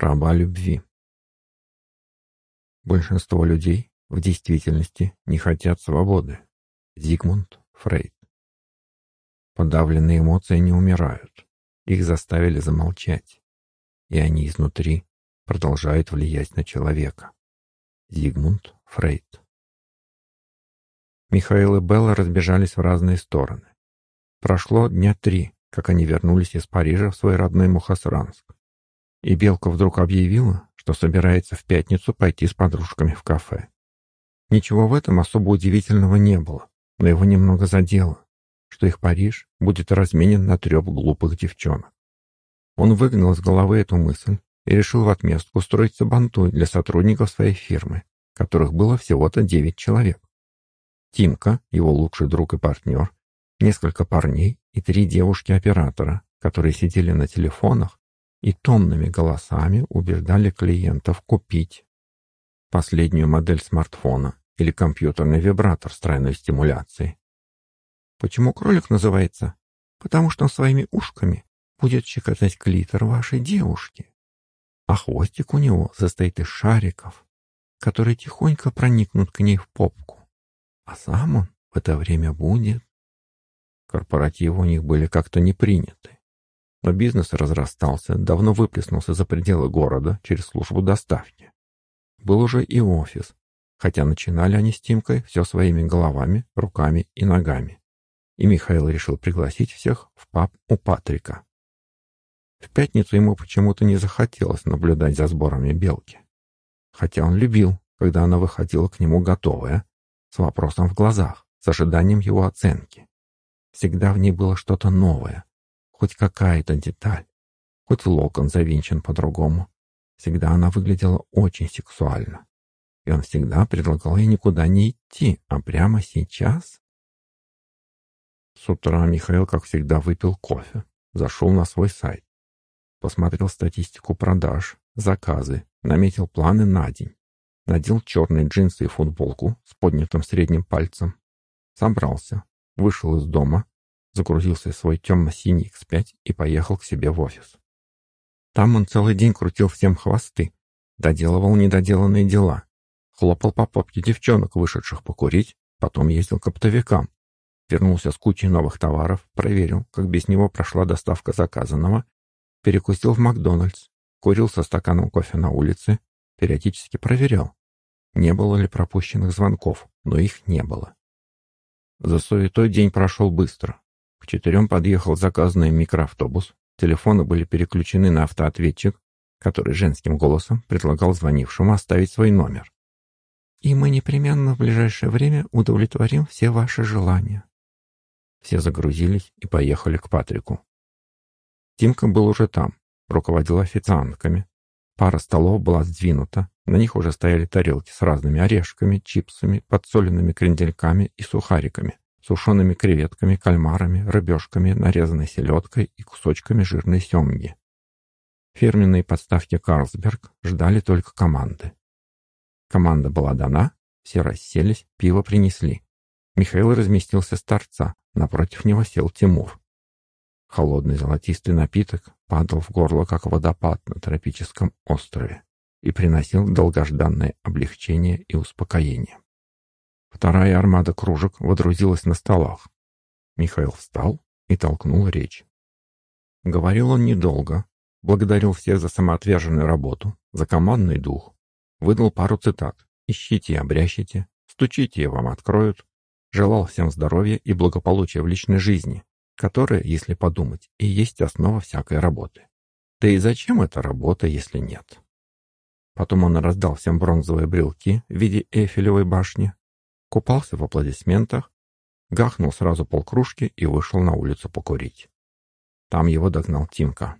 Раба любви. Большинство людей в действительности не хотят свободы. Зигмунд Фрейд. Подавленные эмоции не умирают. Их заставили замолчать. И они изнутри продолжают влиять на человека. Зигмунд Фрейд. Михаил и Белла разбежались в разные стороны. Прошло дня три, как они вернулись из Парижа в свой родной Мухасранск. И Белка вдруг объявила, что собирается в пятницу пойти с подружками в кафе. Ничего в этом особо удивительного не было, но его немного задело, что их Париж будет разменен на треп глупых девчонок. Он выгнал из головы эту мысль и решил в отместку устроить сабантуй для сотрудников своей фирмы, которых было всего-то девять человек. Тимка, его лучший друг и партнер, несколько парней и три девушки-оператора, которые сидели на телефонах и томными голосами убеждали клиентов купить последнюю модель смартфона или компьютерный вибратор с тройной стимуляцией. Почему кролик называется? Потому что он своими ушками будет щекотать клитор вашей девушки. А хвостик у него состоит из шариков, которые тихонько проникнут к ней в попку. А сам он в это время будет... Корпоративы у них были как-то не приняты. Но бизнес разрастался, давно выплеснулся за пределы города через службу доставки. Был уже и офис, хотя начинали они с Тимкой все своими головами, руками и ногами. И Михаил решил пригласить всех в паб у Патрика. В пятницу ему почему-то не захотелось наблюдать за сборами белки. Хотя он любил, когда она выходила к нему готовая, с вопросом в глазах, с ожиданием его оценки. Всегда в ней было что-то новое, хоть какая-то деталь, хоть локон завинчен по-другому. Всегда она выглядела очень сексуально. И он всегда предлагал ей никуда не идти, а прямо сейчас. С утра Михаил, как всегда, выпил кофе, зашел на свой сайт, посмотрел статистику продаж, заказы, наметил планы на день, надел черные джинсы и футболку с поднятым средним пальцем, собрался, вышел из дома, загрузился в свой темно-синий X5 и поехал к себе в офис. Там он целый день крутил всем хвосты, доделывал недоделанные дела, хлопал по попке девчонок, вышедших покурить, потом ездил к оптовикам, вернулся с кучей новых товаров, проверил, как без него прошла доставка заказанного, перекусил в Макдональдс, курил со стаканом кофе на улице, периодически проверял, не было ли пропущенных звонков, но их не было. За суетой день прошел быстро. К четырем подъехал заказанный микроавтобус, телефоны были переключены на автоответчик, который женским голосом предлагал звонившему оставить свой номер. «И мы непременно в ближайшее время удовлетворим все ваши желания». Все загрузились и поехали к Патрику. Тимка был уже там, руководил официантками. Пара столов была сдвинута, на них уже стояли тарелки с разными орешками, чипсами, подсоленными крендельками и сухариками сушеными креветками, кальмарами, рыбешками, нарезанной селедкой и кусочками жирной семги. Фирменные подставки «Карлсберг» ждали только команды. Команда была дана, все расселись, пиво принесли. Михаил разместился с торца, напротив него сел Тимур. Холодный золотистый напиток падал в горло, как водопад на тропическом острове, и приносил долгожданное облегчение и успокоение. Вторая армада кружек водрузилась на столах. Михаил встал и толкнул речь. Говорил он недолго, благодарил всех за самоотверженную работу, за командный дух, выдал пару цитат «Ищите и обрящите», «Стучите и вам откроют», желал всем здоровья и благополучия в личной жизни, которая, если подумать, и есть основа всякой работы. Да и зачем эта работа, если нет? Потом он раздал всем бронзовые брелки в виде Эйфелевой башни, купался в аплодисментах, гахнул сразу полкружки и вышел на улицу покурить. Там его догнал Тимка.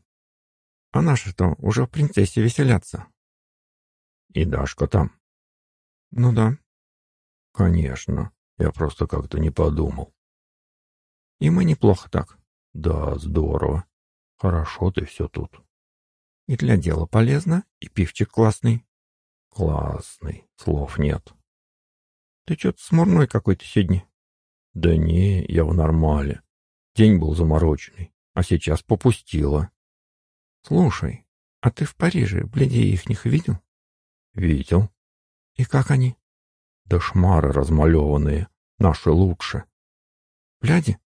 «А наши-то уже в принцессе веселятся». «И Дашка там?» «Ну да». «Конечно. Я просто как-то не подумал». «И мы неплохо так». «Да, здорово. Хорошо ты все тут». «И для дела полезно, и пивчик классный». «Классный. Слов нет». Ты что-то смурной какой-то сегодня. Да не, я в нормале. День был замороченный, а сейчас попустила. Слушай, А ты в Париже бледей ихних видел? Видел. И как они? Да шмары размалеванные, наши лучше. Бляди?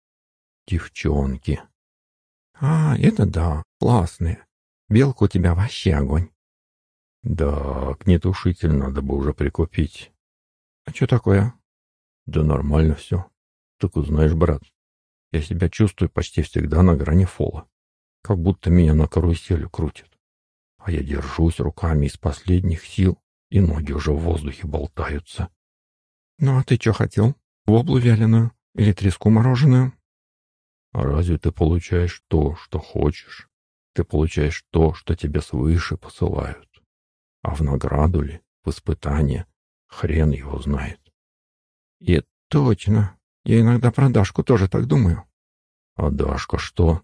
Девчонки. А, это да, классные. Белка у тебя вообще огонь. Да, гнетушитель надо бы уже прикупить. А что такое? Да нормально все. Так узнаешь, брат, я себя чувствую почти всегда на грани фола. Как будто меня на каруселю крутят. А я держусь руками из последних сил, и ноги уже в воздухе болтаются. Ну а ты что хотел? Воблу вяленую или треску мороженую? А разве ты получаешь то, что хочешь? Ты получаешь то, что тебе свыше посылают. А в награду ли, в испытание, хрен его знает. И точно. Я иногда про Дашку тоже так думаю. А Дашка что?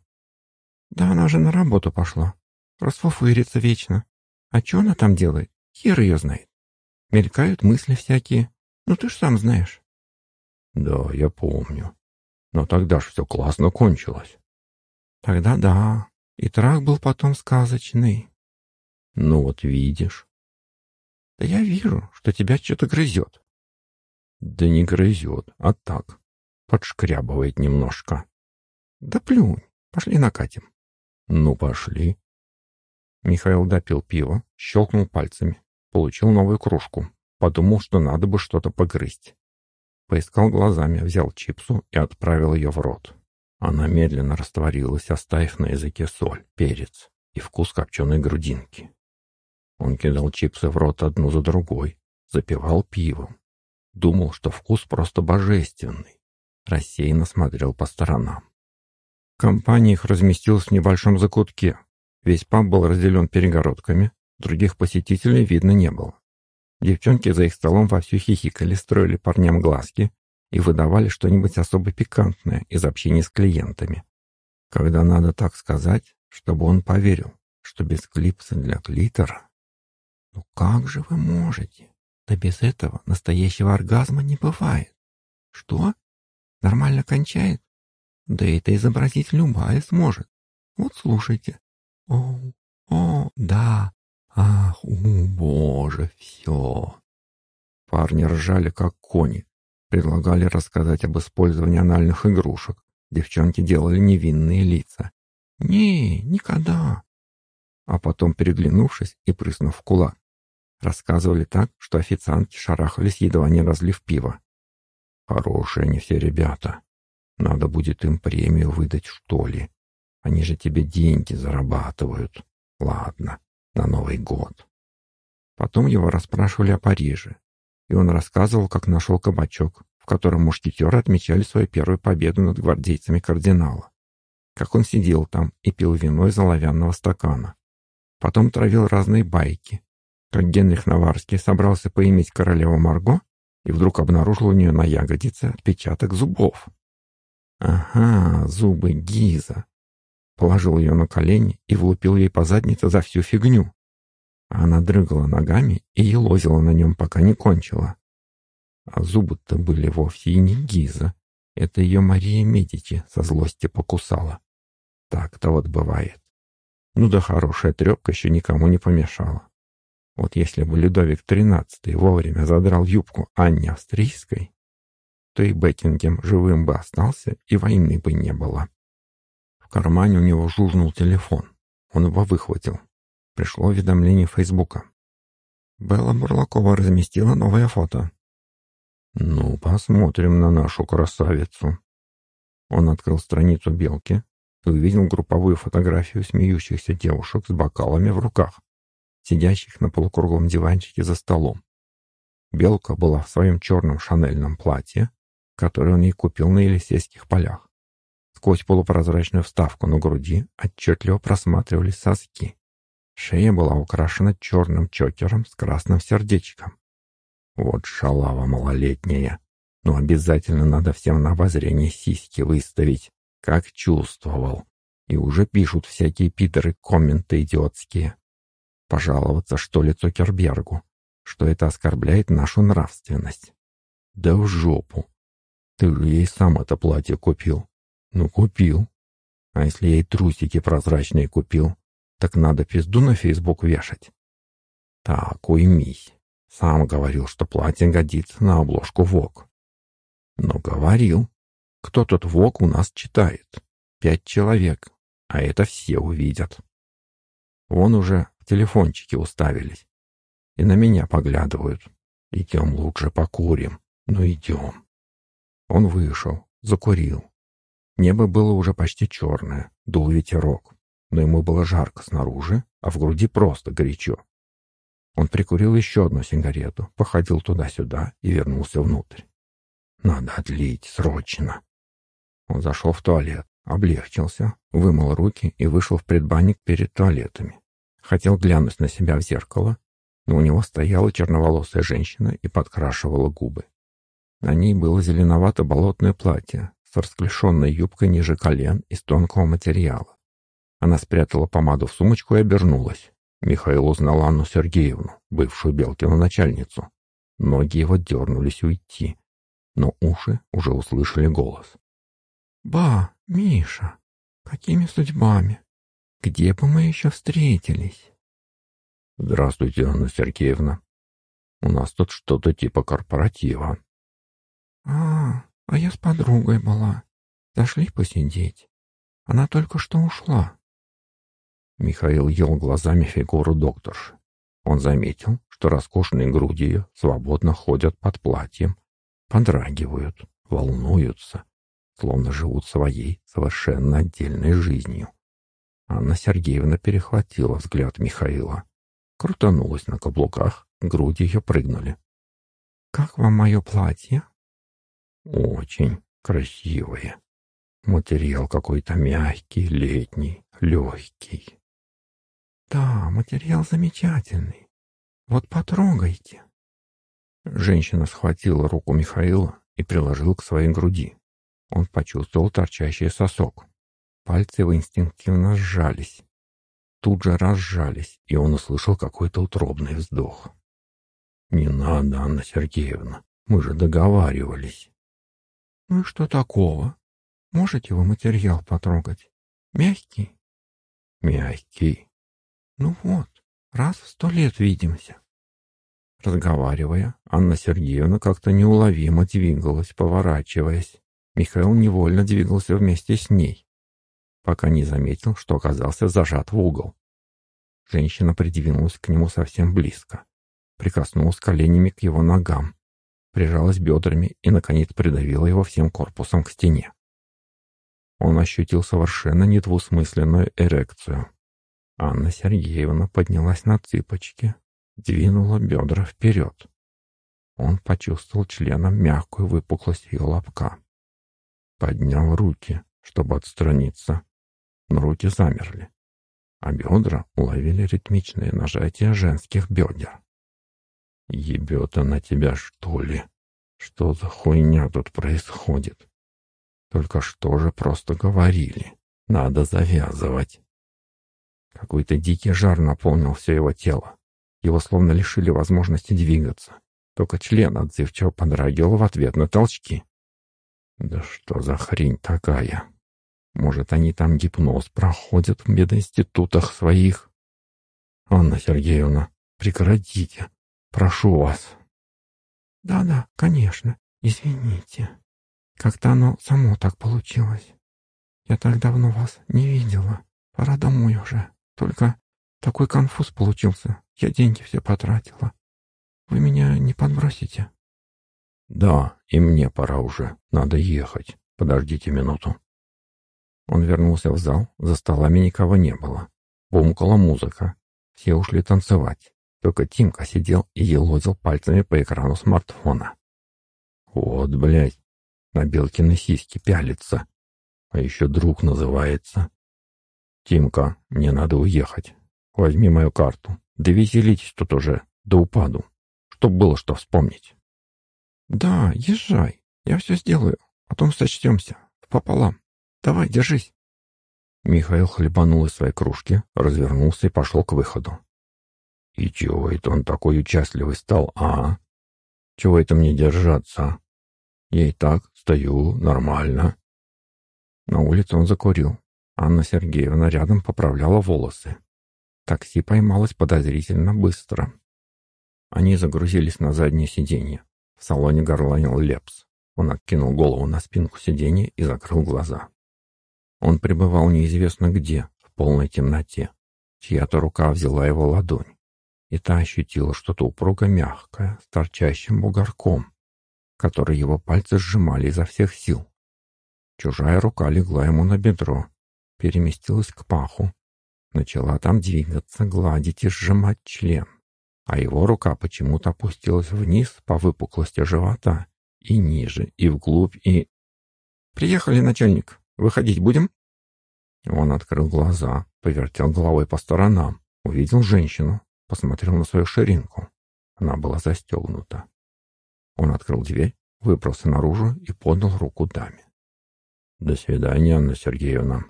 Да она же на работу пошла. Расфуфырится вечно. А что она там делает? Хер ее знает. Мелькают мысли всякие. Ну ты ж сам знаешь. Да, я помню. Но тогда ж все классно кончилось. Тогда да. И трах был потом сказочный. Ну вот видишь. Да я вижу, что тебя что-то грызет. Да не грызет, а так. Подшкрябывает немножко. Да плюнь, пошли накатим. Ну, пошли. Михаил допил пиво, щелкнул пальцами, получил новую кружку, подумал, что надо бы что-то погрызть. Поискал глазами, взял чипсу и отправил ее в рот. Она медленно растворилась, оставив на языке соль, перец и вкус копченой грудинки. Он кидал чипсы в рот одну за другой, запивал пивом. Думал, что вкус просто божественный. Рассеянно смотрел по сторонам. Компания их разместилась в небольшом закутке. Весь паб был разделен перегородками, других посетителей видно не было. Девчонки за их столом вовсю хихикали, строили парням глазки и выдавали что-нибудь особо пикантное из общения с клиентами. Когда надо так сказать, чтобы он поверил, что без клипса для клитора... Ну как же вы можете? Да без этого настоящего оргазма не бывает. Что? Нормально кончает? Да это изобразить любая сможет. Вот слушайте. О, о, да. Ах, о, боже, все. Парни ржали, как кони. Предлагали рассказать об использовании анальных игрушек. Девчонки делали невинные лица. «Не, никогда!» А потом, переглянувшись и прыснув в кулак, рассказывали так, что официантки шарахались, едва не разлив пиво. «Хорошие они все ребята. Надо будет им премию выдать, что ли. Они же тебе деньги зарабатывают. Ладно, на Новый год». Потом его расспрашивали о Париже, и он рассказывал, как нашел кабачок, в котором мушкетеры отмечали свою первую победу над гвардейцами кардинала. Как он сидел там и пил вино из оловянного стакана. Потом травил разные байки, как Генрих Наварский собрался поиметь королеву Марго и вдруг обнаружил у нее на ягодице отпечаток зубов. Ага, зубы Гиза. Положил ее на колени и влупил ей по заднице за всю фигню. Она дрыгала ногами и елозила на нем, пока не кончила. А зубы-то были вовсе и не Гиза. Это ее Мария Медичи со злости покусала. Так-то вот бывает. Ну да хорошая трепка еще никому не помешала. Вот если бы Людовик XIII вовремя задрал юбку Анне Австрийской, то и Бекингем живым бы остался, и войны бы не было. В кармане у него жужнул телефон. Он его выхватил. Пришло уведомление Фейсбука. Белла Бурлакова разместила новое фото. «Ну, посмотрим на нашу красавицу». Он открыл страницу «Белки» и увидел групповую фотографию смеющихся девушек с бокалами в руках, сидящих на полукруглом диванчике за столом. Белка была в своем черном шанельном платье, которое он ей купил на Елисейских полях. Сквозь полупрозрачную вставку на груди отчетливо просматривались соски. Шея была украшена черным чокером с красным сердечком. Вот шалава малолетняя. Но обязательно надо всем на обозрение сиськи выставить, как чувствовал. И уже пишут всякие питеры комменты идиотские. Пожаловаться, что ли, Цукербергу, что это оскорбляет нашу нравственность. Да в жопу. Ты же ей сам это платье купил. Ну, купил. А если ей трусики прозрачные купил, Так надо пизду на Фейсбук вешать. Так, уймись. Сам говорил, что платье годится на обложку ВОК. Но говорил. Кто тут ВОК у нас читает? Пять человек, а это все увидят. Вон уже в телефончике уставились. И на меня поглядывают. Идем лучше покурим. Ну идем. Он вышел, закурил. Небо было уже почти черное, дул ветерок, но ему было жарко снаружи, а в груди просто горячо. Он прикурил еще одну сигарету, походил туда-сюда и вернулся внутрь. «Надо отлить, срочно!» Он зашел в туалет, облегчился, вымыл руки и вышел в предбанник перед туалетами. Хотел глянуть на себя в зеркало, но у него стояла черноволосая женщина и подкрашивала губы. На ней было зеленовато-болотное платье с расклешенной юбкой ниже колен из тонкого материала. Она спрятала помаду в сумочку и обернулась. Михаил узнал Анну Сергеевну, бывшую Белкину начальницу. Ноги его дернулись уйти, но уши уже услышали голос. «Ба, Миша, какими судьбами? Где бы мы еще встретились?» «Здравствуйте, Анна Сергеевна. У нас тут что-то типа корпоратива». «А, а я с подругой была. Зашли посидеть. Она только что ушла». Михаил ел глазами фигуру докторши. Он заметил, что роскошные груди свободно ходят под платьем, подрагивают, волнуются, словно живут своей совершенно отдельной жизнью. Анна Сергеевна перехватила взгляд Михаила. Крутанулась на каблуках, груди ее прыгнули. «Как вам мое платье?» Очень красивые. Материал какой-то мягкий, летний, легкий. Да, материал замечательный. Вот потрогайте. Женщина схватила руку Михаила и приложила к своей груди. Он почувствовал торчащий сосок. Пальцы его инстинктивно сжались. Тут же разжались, и он услышал какой-то утробный вздох. «Не надо, Анна Сергеевна, мы же договаривались». «Ну и что такого? Можете вы материал потрогать? Мягкий?» «Мягкий». «Ну вот, раз в сто лет видимся». Разговаривая, Анна Сергеевна как-то неуловимо двигалась, поворачиваясь. Михаил невольно двигался вместе с ней, пока не заметил, что оказался зажат в угол. Женщина придвинулась к нему совсем близко, прикоснулась коленями к его ногам, прижалась бедрами и, наконец, придавила его всем корпусом к стене. Он ощутил совершенно недвусмысленную эрекцию. Анна Сергеевна поднялась на цыпочки, двинула бедра вперед. Он почувствовал членом мягкую выпуклость ее лобка. Поднял руки, чтобы отстраниться, но руки замерли, а бедра уловили ритмичное нажатие женских бедер. Ебет она тебя, что ли? Что за хуйня тут происходит? Только что же просто говорили. Надо завязывать. Какой-то дикий жар наполнил все его тело. Его словно лишили возможности двигаться. Только член отзывчиво подрагивал в ответ на толчки. Да что за хрень такая? Может, они там гипноз проходят в мединститутах своих? Анна Сергеевна, прекратите. Прошу вас». «Да-да, конечно. Извините. Как-то оно само так получилось. Я так давно вас не видела. Пора домой уже. Только такой конфуз получился. Я деньги все потратила. Вы меня не подбросите?» «Да, и мне пора уже. Надо ехать. Подождите минуту». Он вернулся в зал. За столами никого не было. Бумкала музыка. Все ушли танцевать. Только Тимка сидел и елозил пальцами по экрану смартфона. Вот, блядь, на Белкины сиськи пялится. А еще друг называется. Тимка, мне надо уехать. Возьми мою карту. Да веселитесь тут уже, до упаду. Чтоб было что вспомнить. Да, езжай. Я все сделаю. Потом сочтемся. Пополам. Давай, держись. Михаил хлебанул из своей кружки, развернулся и пошел к выходу. И чего это он такой участливый стал, а? Чего это мне держаться? Я и так стою нормально. На улице он закурил. Анна Сергеевна рядом поправляла волосы. Такси поймалось подозрительно быстро. Они загрузились на заднее сиденье. В салоне горланил Лепс. Он откинул голову на спинку сиденья и закрыл глаза. Он пребывал неизвестно где, в полной темноте. Чья-то рука взяла его ладонь, и та ощутила что-то упруго мягкое, с торчащим бугорком, который его пальцы сжимали изо всех сил. Чужая рука легла ему на бедро, переместилась к паху, начала там двигаться, гладить и сжимать член, а его рука почему-то опустилась вниз по выпуклости живота и ниже, и вглубь, и... «Приехали, начальник. Выходить будем?» Он открыл глаза, повертел головой по сторонам, увидел женщину, посмотрел на свою ширинку. Она была застегнута. Он открыл дверь, выбрался наружу и подал руку даме. «До свидания, Анна Сергеевна».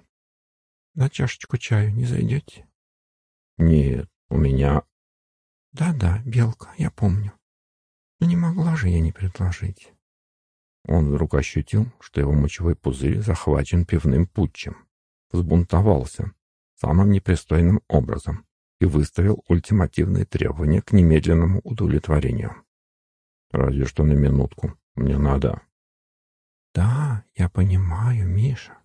«На чашечку чаю не зайдете?» «Нет, у меня...» «Да-да, Белка, я помню. Но не могла же я не предложить». Он вдруг ощутил, что его мочевой пузырь захвачен пивным путчем. Взбунтовался самым непристойным образом и выставил ультимативные требования к немедленному удовлетворению. «Разве что на минутку. Мне надо...» «Да, я понимаю, Миша.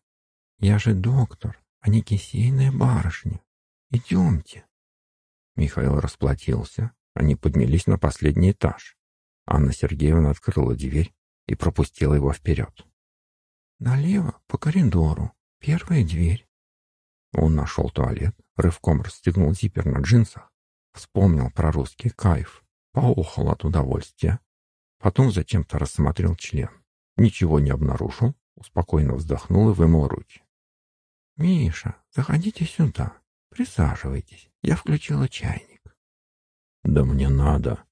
Я же доктор, а не кисейная барышня. Идемте». Михаил расплатился. Они поднялись на последний этаж. Анна Сергеевна открыла дверь и пропустила его вперед. «Налево, по коридору. Первая дверь». Он нашел туалет, рывком расстегнул зиппер на джинсах, вспомнил про русский кайф, поохал от удовольствия, потом зачем-то рассмотрел член. Ничего не обнаружил, спокойно вздохнул и вымыл руки. «Миша, заходите сюда, присаживайтесь, я включила чайник». «Да мне надо».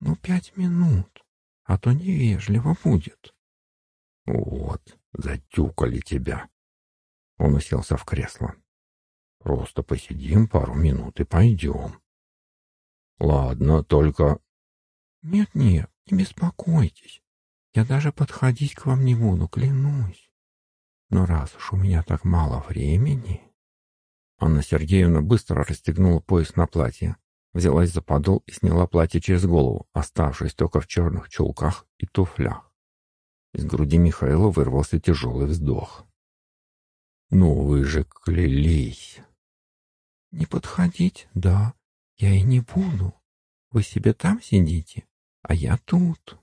«Ну, пять минут, а то невежливо будет». «Вот, затюкали тебя». Он уселся в кресло. «Просто посидим пару минут и пойдем». «Ладно, только...» «Нет-нет, не беспокойтесь. Я даже подходить к вам не буду, клянусь. Но раз уж у меня так мало времени...» Анна Сергеевна быстро расстегнула пояс на платье, взялась за подол и сняла платье через голову, оставшись только в черных чулках и туфлях. Из груди Михаила вырвался тяжелый вздох. «Ну вы же клялись!» «Не подходить, да, я и не буду. Вы себе там сидите, а я тут».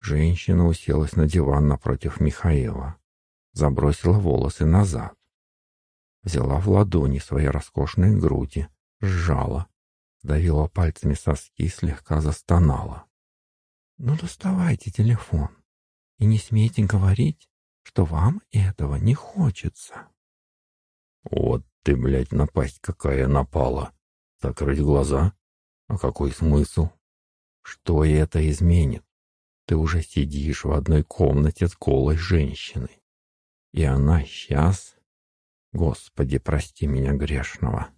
Женщина уселась на диван напротив Михаила, забросила волосы назад, взяла в ладони свои роскошные груди, сжала, давила пальцами соски и слегка застонала. «Ну, доставайте телефон и не смейте говорить, что вам этого не хочется». «Вот ты, блядь, напасть какая напала! Закрыть глаза? А какой смысл? Что это изменит? Ты уже сидишь в одной комнате с голой женщиной. И она сейчас... Господи, прости меня грешного.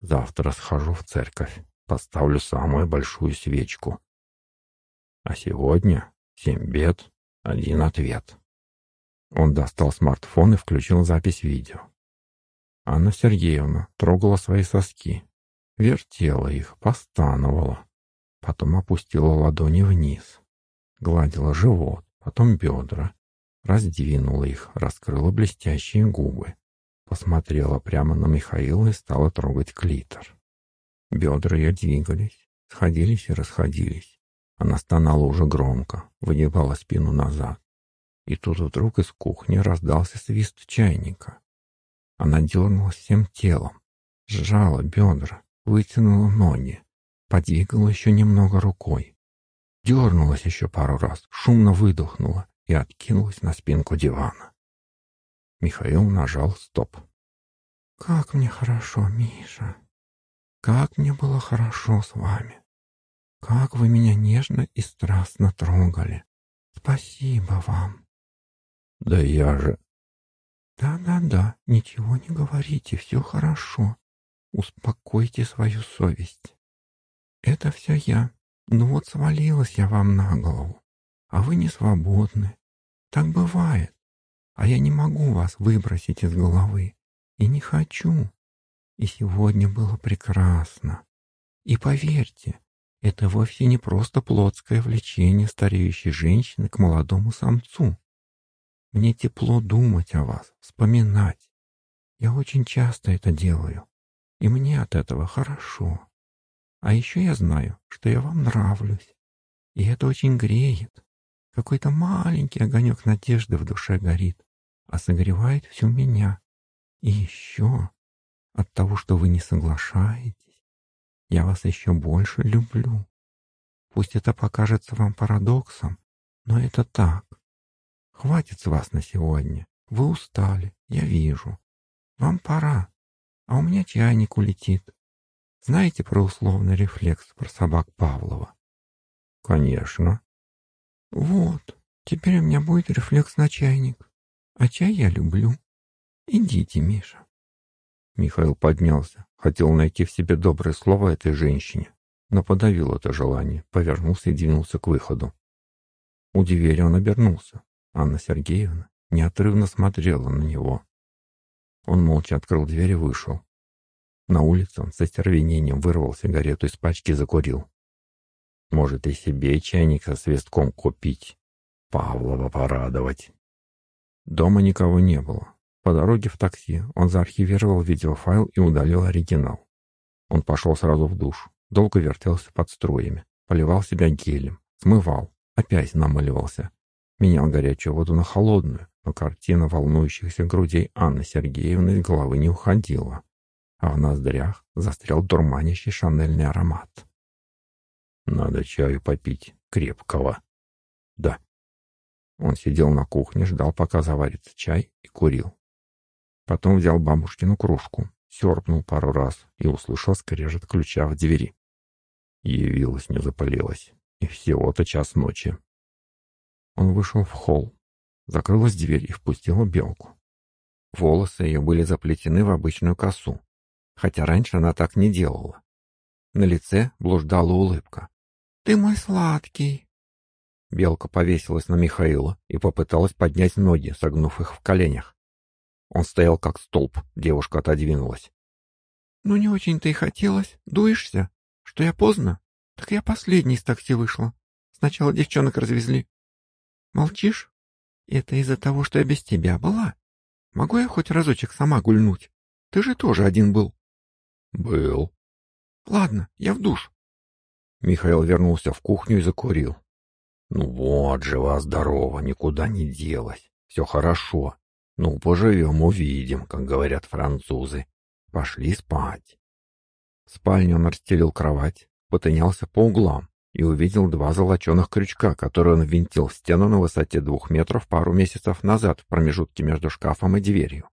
Завтра схожу в церковь, поставлю самую большую свечку. А сегодня семь бед, один ответ. Он достал смартфон и включил запись видео. Анна Сергеевна трогала свои соски, вертела их, постановала, потом опустила ладони вниз. Гладила живот, потом бедра, раздвинула их, раскрыла блестящие губы, посмотрела прямо на Михаила и стала трогать клитор. Бедра ее двигались, сходились и расходились. Она стонала уже громко, выгибала спину назад. И тут вдруг из кухни раздался свист чайника. Она дернулась всем телом, сжала бедра, вытянула ноги, подвигала еще немного рукой, дернулась еще пару раз, шумно выдохнула и откинулась на спинку дивана. Михаил нажал «Стоп». «Как мне хорошо, Миша! Как мне было хорошо с вами! Как вы меня нежно и страстно трогали! Спасибо вам!» «Да я же...» «Да-да-да, ничего не говорите, все хорошо. Успокойте свою совесть. Это все я, ну вот свалилась я вам на голову, а вы не свободны. Так бывает. А я не могу вас выбросить из головы. И не хочу. И сегодня было прекрасно. И поверьте, это вовсе не просто плотское влечение стареющей женщины к молодому самцу. Мне тепло думать о вас, вспоминать. Я очень часто это делаю, и мне от этого хорошо. А еще я знаю, что я вам нравлюсь, и это очень греет. Какой-то маленький огонек надежды в душе горит, а согревает всю меня. И еще от того, что вы не соглашаетесь, я вас еще больше люблю. Пусть это покажется вам парадоксом, но это так. Хватит с вас на сегодня. Вы устали, я вижу. Вам пора, а у меня чайник улетит. Знаете про условный рефлекс про собак Павлова? Конечно. Вот, теперь у меня будет рефлекс на чайник. А чай я люблю. Идите, Миша. Михаил поднялся, хотел найти в себе доброе слово этой женщине, но подавил это желание, повернулся и двинулся к выходу. У двери он обернулся. Анна Сергеевна неотрывно смотрела на него. Он молча открыл дверь и вышел. На улице он со стервенением вырвал сигарету из пачки и закурил. Может, и себе чайник со свистком купить. Павлова порадовать. Дома никого не было. По дороге в такси он заархивировал видеофайл и удалил оригинал. Он пошел сразу в душ, долго вертелся под струями, поливал себя гелем, смывал, опять намыливался. Менял горячую воду на холодную, но картина волнующихся грудей Анны Сергеевны из головы не уходила, а в ноздрях застрял дурманящий шанельный аромат. Надо чаю попить, крепкого. Да. Он сидел на кухне, ждал, пока заварится чай, и курил. Потом взял бабушкину кружку, серпнул пару раз и услышал скрежет ключа в двери. Явилась, не запалилась. И всего-то час ночи. Он вышел в холл. Закрылась дверь и впустила белку. Волосы ее были заплетены в обычную косу, хотя раньше она так не делала. На лице блуждала улыбка. «Ты мой сладкий!» Белка повесилась на Михаила и попыталась поднять ноги, согнув их в коленях. Он стоял как столб, девушка отодвинулась. «Ну не очень-то и хотелось. Дуешься? Что я поздно? Так я последний из такси вышла. Сначала девчонок развезли. Молчишь? Это из-за того, что я без тебя была. Могу я хоть разочек сама гульнуть? Ты же тоже один был. Был. Ладно, я в душ. Михаил вернулся в кухню и закурил. «Ну вот, жива-здорова, никуда не делась. Все хорошо. Ну, поживем, увидим, как говорят французы. Пошли спать». В спальне он расстелил кровать, потынялся по углам и увидел два золоченых крючка, которые он винтил в стену на высоте двух метров пару месяцев назад в промежутке между шкафом и дверью.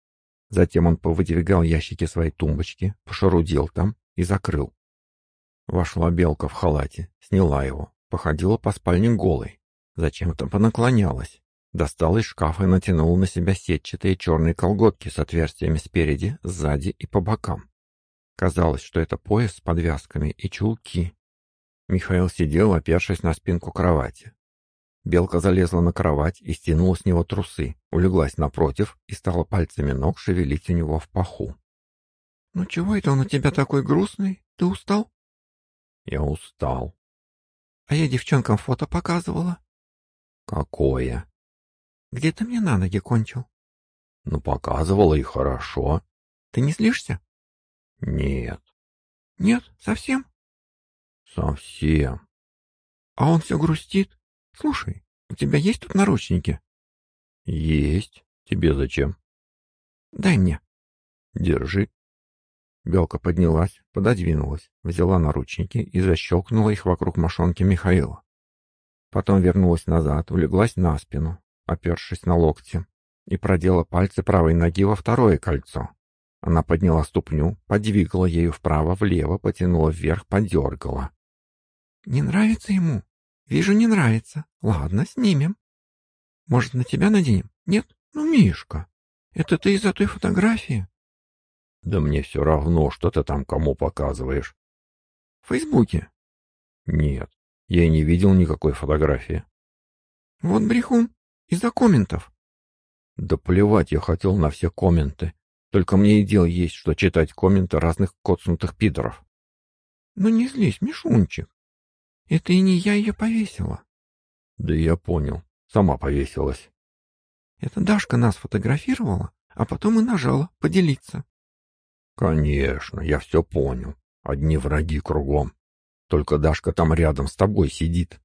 Затем он повыдвигал ящики своей тумбочки, пошарудил там и закрыл. Вошла белка в халате, сняла его, походила по спальне голой, зачем-то понаклонялась, достала из шкафа и натянула на себя сетчатые черные колготки с отверстиями спереди, сзади и по бокам. Казалось, что это пояс с подвязками и чулки. Михаил сидел, опершись на спинку кровати. Белка залезла на кровать и стянула с него трусы, улеглась напротив и стала пальцами ног шевелить у него в паху. «Ну чего это он у тебя такой грустный? Ты устал?» Я устал. А я девчонкам фото показывала. Какое? Где ты мне на ноги кончил? Ну, показывала и хорошо. Ты не злишься? Нет. Нет, совсем? Совсем. А он все грустит? Слушай, у тебя есть тут наручники? Есть. Тебе зачем? Дай мне. Держи. Белка поднялась, пододвинулась, взяла наручники и защелкнула их вокруг мошонки Михаила. Потом вернулась назад, улеглась на спину, опершись на локти, и продела пальцы правой ноги во второе кольцо. Она подняла ступню, подвигала ею вправо-влево, потянула вверх, подергала. «Не нравится ему? Вижу, не нравится. Ладно, снимем. Может, на тебя наденем? Нет? Ну, Мишка, это ты из-за той фотографии?» Да мне все равно, что ты там кому показываешь. В Фейсбуке? Нет, я не видел никакой фотографии. Вот брехун, из-за комментов. Да плевать я хотел на все комменты. Только мне и дел есть, что читать комменты разных коцнутых пидоров. Ну не злись, Мишунчик. Это и не я ее повесила. Да я понял. Сама повесилась. Это Дашка нас фотографировала, а потом и нажала поделиться. Конечно, я все понял. Одни враги кругом. Только Дашка там рядом с тобой сидит.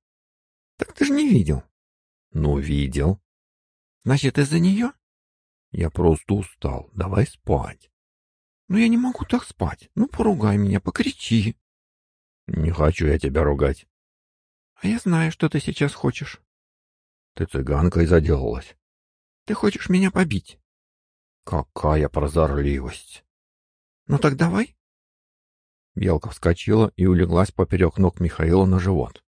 Так ты же не видел. Ну, видел. Значит, из-за нее? Я просто устал. Давай спать. Ну, я не могу так спать. Ну, поругай меня, покричи. Не хочу я тебя ругать. А я знаю, что ты сейчас хочешь. Ты цыганкой заделалась. Ты хочешь меня побить. Какая прозорливость. Ну так давай. Белка вскочила и улеглась поперек ног Михаила на живот.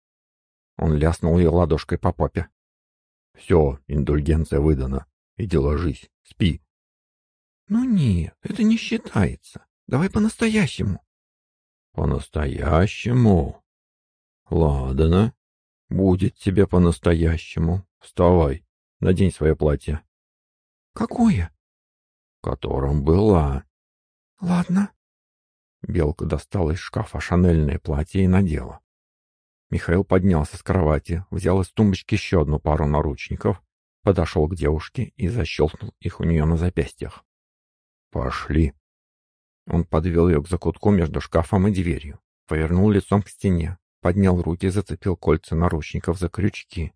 Он ляснул ее ладошкой по попе. «Все, индульгенция выдана. Иди ложись, спи». «Ну нет, это не считается. Давай по-настоящему». «По-настоящему? Ладно, будет тебе по-настоящему. Вставай, надень свое платье». «Какое?» «В котором была». «Ладно». Белка достала из шкафа шанельное платье и надела. Михаил поднялся с кровати, взял из тумбочки еще одну пару наручников, подошел к девушке и защелкнул их у нее на запястьях. «Пошли». Он подвел ее к закутку между шкафом и дверью, повернул лицом к стене, поднял руки и зацепил кольца наручников за крючки.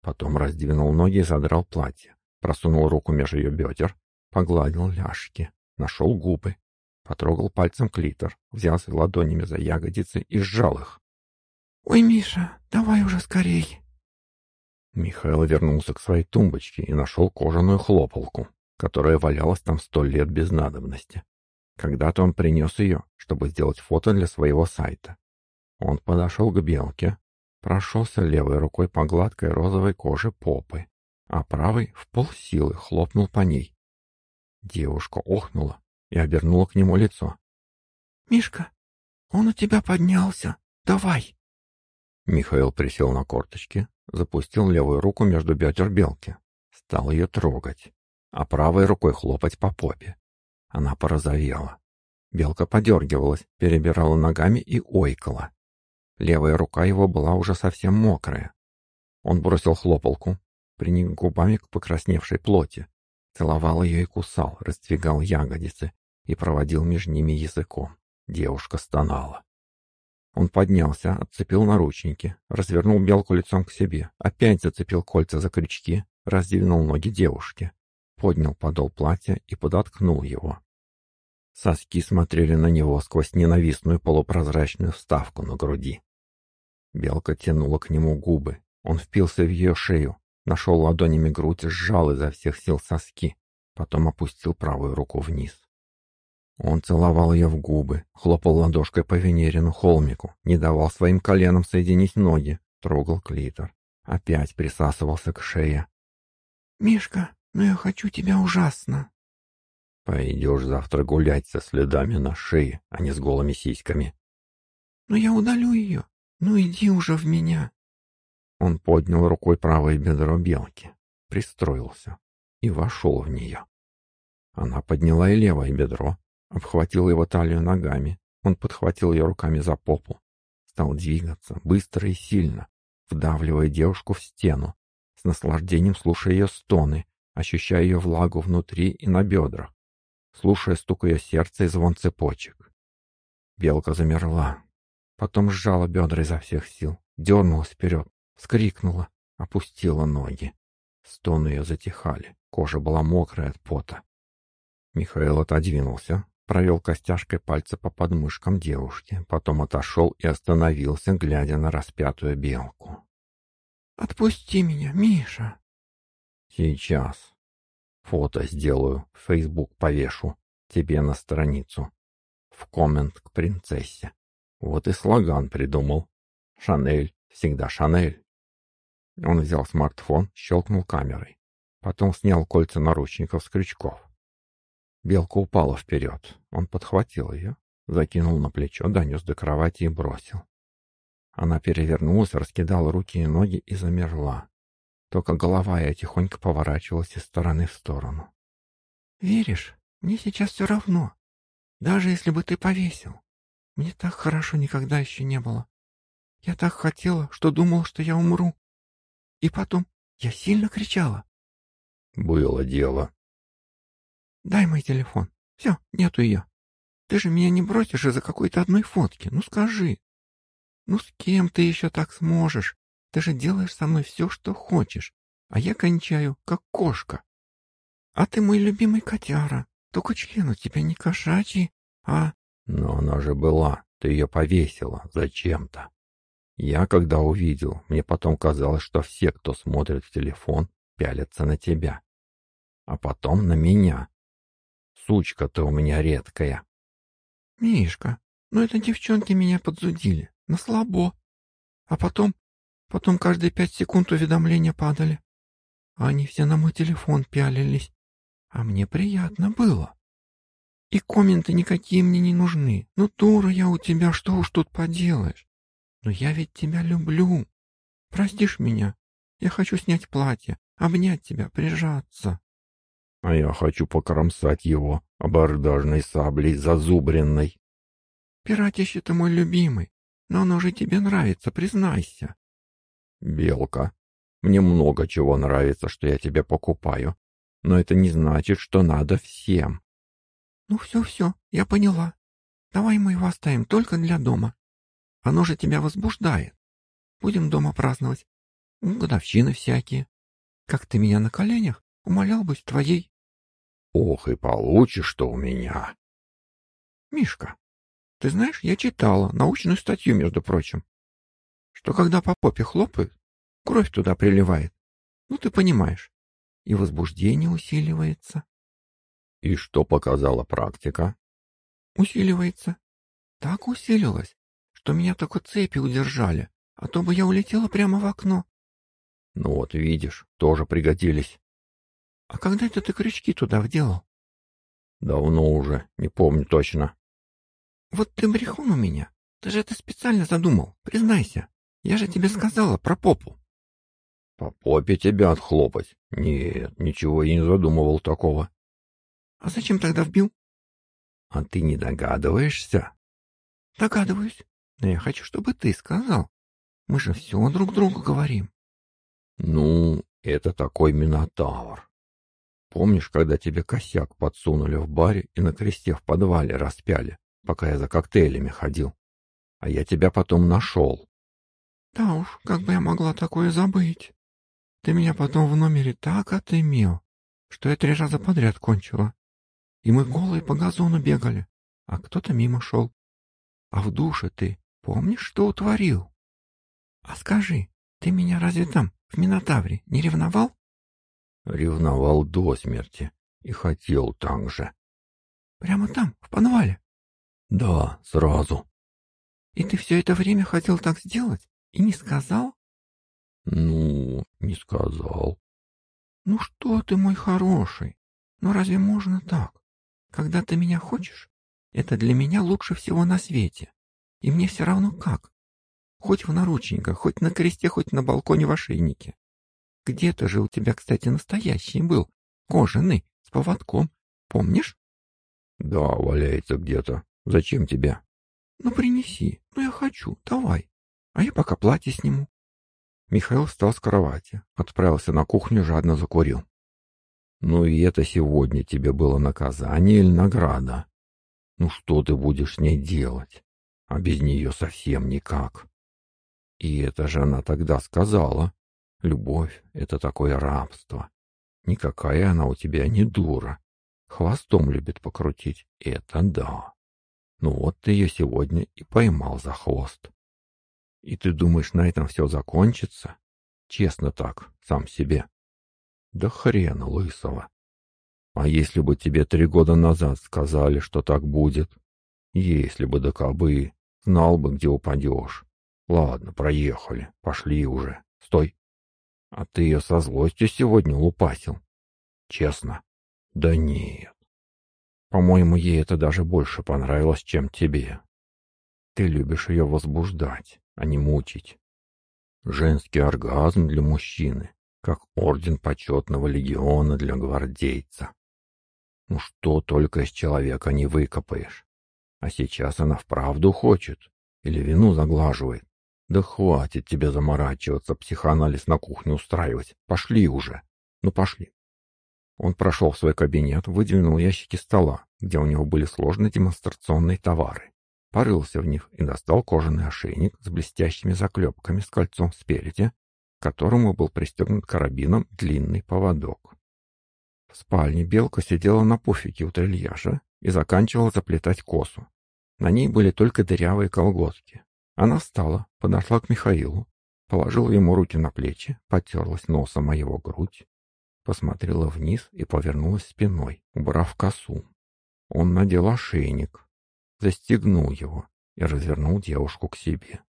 Потом раздвинул ноги и задрал платье, просунул руку между ее бедер, погладил ляжки, нашел губы, Потрогал пальцем клитор, взялся ладонями за ягодицы и сжал их. «Ой, Миша, давай уже скорей!» Михаил вернулся к своей тумбочке и нашел кожаную хлопалку, которая валялась там сто лет без надобности. Когда-то он принес ее, чтобы сделать фото для своего сайта. Он подошел к белке, прошелся левой рукой по гладкой розовой коже попы, а правой в полсилы хлопнул по ней. Девушка охнула и обернула к нему лицо. «Мишка, он у тебя поднялся. Давай!» Михаил присел на корточки, запустил левую руку между бедер белки, стал ее трогать, а правой рукой хлопать по попе. Она порозовела. Белка подергивалась, перебирала ногами и ойкала. Левая рука его была уже совсем мокрая. Он бросил хлопалку, приник губами к покрасневшей плоти, целовал ее и кусал, раздвигал ягодицы, и проводил между ними языком. Девушка стонала. Он поднялся, отцепил наручники, развернул белку лицом к себе, опять зацепил кольца за крючки, раздвинул ноги девушки, поднял подол платья и подоткнул его. Соски смотрели на него сквозь ненавистную полупрозрачную вставку на груди. Белка тянула к нему губы. Он впился в ее шею, нашел ладонями грудь, сжал изо всех сил соски, потом опустил правую руку вниз. Он целовал ее в губы, хлопал ладошкой по Венерину холмику, не давал своим коленам соединить ноги, трогал клитор. Опять присасывался к шее. «Мишка, ну я хочу тебя ужасно!» «Пойдешь завтра гулять со следами на шее, а не с голыми сиськами». «Но я удалю ее. Ну иди уже в меня!» Он поднял рукой правое бедро белки, пристроился и вошел в нее. Она подняла и левое бедро, обхватил его талию ногами. Он подхватил ее руками за попу. Стал двигаться, быстро и сильно, вдавливая девушку в стену, с наслаждением слушая ее стоны, ощущая ее влагу внутри и на бедрах, слушая стук ее сердца и звон цепочек. Белка замерла, потом сжала бедра изо всех сил, дернулась вперед, вскрикнула, опустила ноги. Стоны ее затихали, кожа была мокрая от пота. Михаил отодвинулся, провел костяшкой пальца по подмышкам девушки, потом отошел и остановился, глядя на распятую белку. «Отпусти меня, Миша!» «Сейчас. Фото сделаю, в Фейсбук повешу, тебе на страницу. В коммент к принцессе. Вот и слоган придумал. Шанель, всегда Шанель». Он взял смартфон, щелкнул камерой. Потом снял кольца наручников с крючков. Белка упала вперед. Он подхватил ее, закинул на плечо, донес до кровати и бросил. Она перевернулась, раскидала руки и ноги и замерла. Только голова ее тихонько поворачивалась из стороны в сторону. «Веришь?» Мне сейчас все равно. Даже если бы ты повесил. Мне так хорошо никогда еще не было. Я так хотела, что думала, что я умру. И потом я сильно кричала. Было дело. Дай мой телефон. Все, нету ее. Ты же меня не бросишь из-за какой-то одной фотки. Ну скажи. Ну с кем ты еще так сможешь? Ты же делаешь со мной все, что хочешь. А я кончаю, как кошка. А ты мой любимый котяра. Только член у тебя не кошачий, а... Но она же была. Ты ее повесила. Зачем-то. Я, когда увидел, мне потом казалось, что все, кто смотрит в телефон, пялятся на тебя. А потом на меня. Сучка ты у меня редкая. Мишка, ну это девчонки меня подзудили. На слабо. А потом... Потом каждые пять секунд уведомления падали. Они все на мой телефон пялились. А мне приятно было. И комменты никакие мне не нужны. Ну, дура я у тебя, что уж тут поделаешь. Но я ведь тебя люблю. Простишь меня? Я хочу снять платье, обнять тебя, прижаться. А я хочу покромсать его абордажной саблей зазубренной. Пиратище ты мой любимый, но оно же тебе нравится, признайся. Белка, мне много чего нравится, что я тебе покупаю, но это не значит, что надо всем. Ну все-все, я поняла. Давай мы его оставим только для дома. Оно же тебя возбуждает. Будем дома праздновать. Годовщины всякие. Как ты меня на коленях умолял быть твоей. Ох, и получишь что у меня. Мишка, ты знаешь, я читала научную статью, между прочим, что когда по попе хлопают, кровь туда приливает. Ну, ты понимаешь. И возбуждение усиливается. И что показала практика? Усиливается. Так усилилось, что меня только цепи удержали, а то бы я улетела прямо в окно. Ну вот, видишь, тоже пригодились. А когда это ты крючки туда вделал? Давно уже, не помню точно. Вот ты брехун у меня. Ты же это специально задумал, признайся. Я же тебе сказала про попу. По попе тебя отхлопать? Нет, ничего я не задумывал такого. А зачем тогда вбил? А ты не догадываешься? Догадываюсь. Но я хочу, чтобы ты сказал. Мы же все друг другу говорим. Ну, это такой минотавр. Помнишь, когда тебе косяк подсунули в баре и на кресте в подвале распяли, пока я за коктейлями ходил? А я тебя потом нашел. Да уж, как бы я могла такое забыть. Ты меня потом в номере так отымел, что я три раза подряд кончила. И мы голые по газону бегали, а кто-то мимо шел. А в душе ты помнишь, что утворил? А скажи, ты меня разве там, в Минотавре, не ревновал? Ревновал до смерти и хотел так же. Прямо там, в подвале? Да, сразу. И ты все это время хотел так сделать и не сказал? Ну, не сказал. Ну что ты, мой хороший? Ну разве можно так? Когда ты меня хочешь, это для меня лучше всего на свете. И мне все равно как. Хоть в наручниках, хоть на кресте, хоть на балконе в ошейнике. Где-то же у тебя, кстати, настоящий был, кожаный, с поводком. Помнишь? Да, валяется где-то. Зачем тебе? Ну, принеси. Ну, я хочу. Давай. А я пока платье сниму. Михаил встал с кровати, отправился на кухню, жадно закурил. Ну и это сегодня тебе было наказание или награда? Ну что ты будешь с ней делать? А без нее совсем никак. И это же она тогда сказала. Любовь — это такое рабство. Никакая она у тебя не дура. Хвостом любит покрутить. Это да. Ну вот ты ее сегодня и поймал за хвост. И ты думаешь, на этом все закончится? Честно так, сам себе. Да хрена лысого. А если бы тебе три года назад сказали, что так будет? Если бы до кобы, знал бы, где упадешь. Ладно, проехали, пошли уже. Стой. А ты ее со злостью сегодня лупасил? Честно? Да нет. По-моему, ей это даже больше понравилось, чем тебе. Ты любишь ее возбуждать, а не мучить. Женский оргазм для мужчины как орден почетного легиона для гвардейца. Ну что только из человека не выкопаешь. А сейчас она вправду хочет. Или вину заглаживает. Да хватит тебе заморачиваться, психоанализ на кухне устраивать. Пошли уже. Ну пошли. Он прошел в свой кабинет, выдвинул ящики стола, где у него были сложные демонстрационные товары. Порылся в них и достал кожаный ошейник с блестящими заклепками с кольцом спереди, к которому был пристегнут карабином длинный поводок. В спальне Белка сидела на пуфике у трильяжа и заканчивала заплетать косу. На ней были только дырявые колготки. Она встала, подошла к Михаилу, положила ему руки на плечи, потерлась носом о его грудь, посмотрела вниз и повернулась спиной, убрав косу. Он надел ошейник, застегнул его и развернул девушку к себе.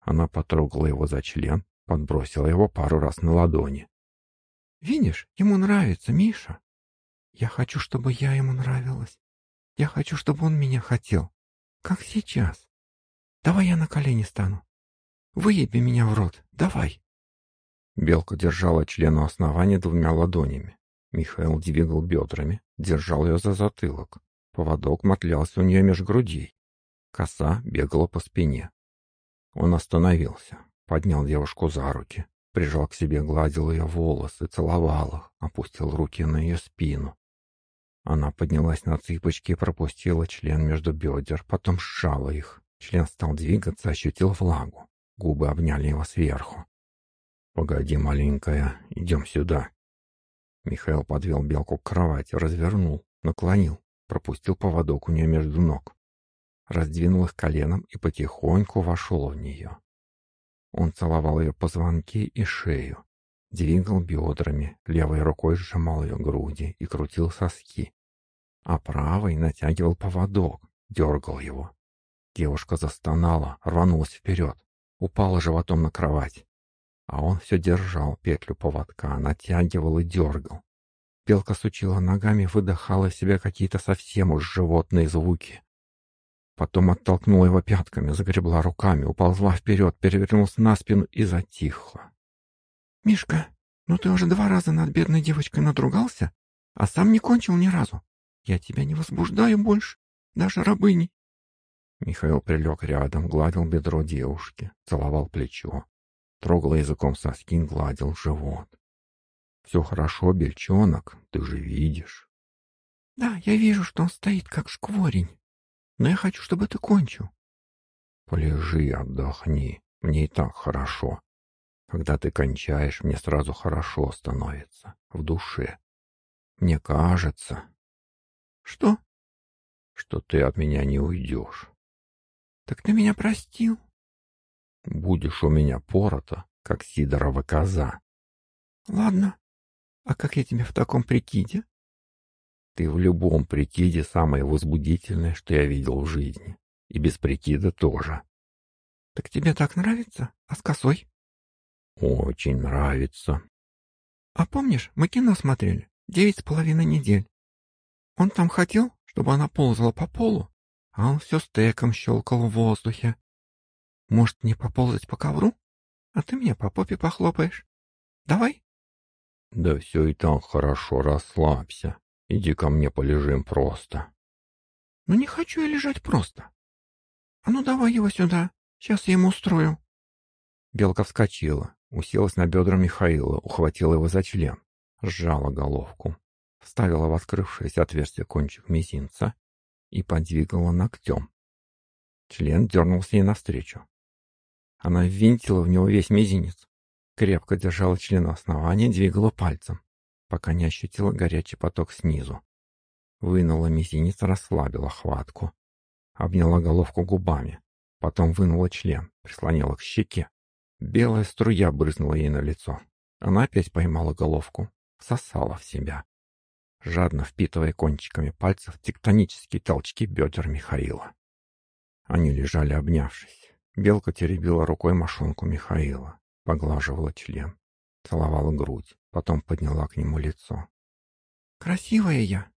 Она потрогала его за член, подбросила его пару раз на ладони. Видишь, ему нравится, Миша. Я хочу, чтобы я ему нравилась. Я хочу, чтобы он меня хотел. Как сейчас. Давай я на колени стану. Выеби меня в рот. Давай. Белка держала член у основания двумя ладонями. Михаил двигал бедрами, держал ее за затылок. Поводок мотлялся у нее меж грудей. Коса бегала по спине. Он остановился, поднял девушку за руки, Прижал к себе, гладил ее волосы, целовал их, опустил руки на ее спину. Она поднялась на цыпочки и пропустила член между бедер, потом сжала их. Член стал двигаться, ощутил влагу. Губы обняли его сверху. «Погоди, маленькая, идем сюда». Михаил подвел белку к кровати, развернул, наклонил, пропустил поводок у нее между ног. Раздвинул их коленом и потихоньку вошел в нее. Он целовал ее позвонки и шею, двигал бедрами, левой рукой сжимал ее груди и крутил соски, а правой натягивал поводок, дергал его. Девушка застонала, рванулась вперед, упала животом на кровать. А он все держал петлю поводка, натягивал и дергал. Белка сучила ногами, выдыхала из себя какие-то совсем уж животные звуки. Потом оттолкнула его пятками, загребла руками, уползла вперед, перевернулась на спину и затихла. «Мишка, ну ты уже два раза над бедной девочкой надругался, а сам не кончил ни разу. Я тебя не возбуждаю больше, даже рабыней». Михаил прилег рядом, гладил бедро девушки, целовал плечо, трогал языком соски, гладил живот. «Все хорошо, бельчонок, ты же видишь». «Да, я вижу, что он стоит, как шкворень но я хочу, чтобы ты кончил. Полежи, отдохни. Мне и так хорошо. Когда ты кончаешь, мне сразу хорошо становится. В душе. Мне кажется... Что? Что ты от меня не уйдешь. Так ты меня простил? Будешь у меня порота, как Сидорова коза. Ладно. А как я тебе в таком прикиде? Ты в любом прикиде самое возбудительное, что я видел в жизни. И без прикида тоже. Так тебе так нравится? А с косой? Очень нравится. А помнишь, мы кино смотрели? Девять с половиной недель. Он там хотел, чтобы она ползала по полу, а он все стеком щелкал в воздухе. Может, не поползать по ковру? А ты мне по попе похлопаешь. Давай? Да все и так хорошо, расслабься. Иди ко мне полежим просто. Ну не хочу я лежать просто. А ну давай его сюда, сейчас я ему устрою. Белка вскочила, уселась на бедра Михаила, ухватила его за член, сжала головку, вставила в открывшееся отверстие кончик мизинца и подвигала ногтем. Член дернулся ей навстречу. Она ввинтила в него весь мизинец, крепко держала член основания, двигала пальцем пока не ощутила горячий поток снизу. Вынула мизинец, расслабила хватку. Обняла головку губами. Потом вынула член, прислонила к щеке. Белая струя брызнула ей на лицо. Она опять поймала головку, сосала в себя. Жадно впитывая кончиками пальцев тектонические толчки бедер Михаила. Они лежали обнявшись. Белка теребила рукой мошонку Михаила, поглаживала член, целовала грудь, потом подняла к нему лицо. «Красивая я!»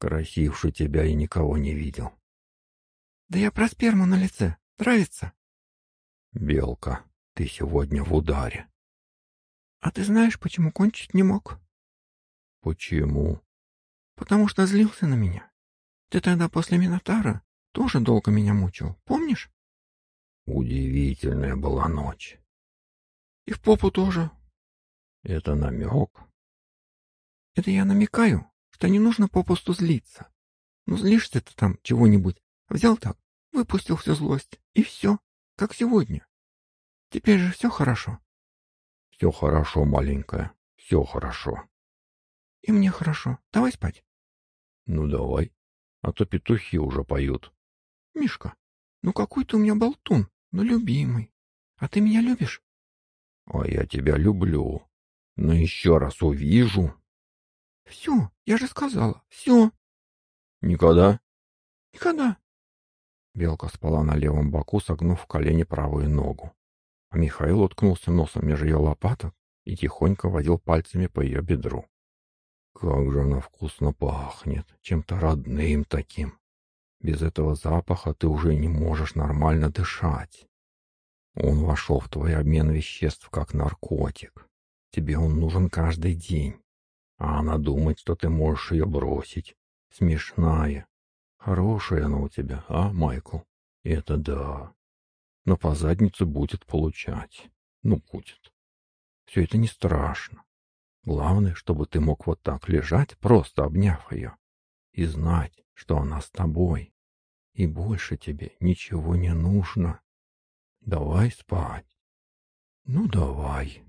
«Красивше тебя и никого не видел». «Да я про сперму на лице. Нравится?» «Белка, ты сегодня в ударе». «А ты знаешь, почему кончить не мог?» «Почему?» Потому что злился на меня. Ты тогда после Минотара тоже долго меня мучил, помнишь? Удивительная была ночь. И в попу тоже. Это намек? Это я намекаю, что не нужно попусту злиться. Ну, злишься ты там чего-нибудь. Взял так, выпустил всю злость, и все, как сегодня. Теперь же все хорошо. Все хорошо, маленькая, все хорошо. И мне хорошо. Давай спать. Ну, давай. А то петухи уже поют. Мишка, ну какой ты у меня болтун, ну любимый. А ты меня любишь? А я тебя люблю. Но еще раз увижу. Все, я же сказала, все. Никогда? Никогда. Белка спала на левом боку, согнув в колени правую ногу. А Михаил уткнулся носом между ее лопаток и тихонько водил пальцами по ее бедру. Как же она вкусно пахнет, чем-то родным таким. Без этого запаха ты уже не можешь нормально дышать. Он вошел в твой обмен веществ как наркотик. Тебе он нужен каждый день. А она думает, что ты можешь ее бросить. Смешная. Хорошая она у тебя, а, Майкл? Это да. Но по задницу будет получать. Ну, будет. Все это не страшно. Главное, чтобы ты мог вот так лежать, просто обняв ее, и знать, что она с тобой. И больше тебе ничего не нужно. Давай спать. Ну, давай.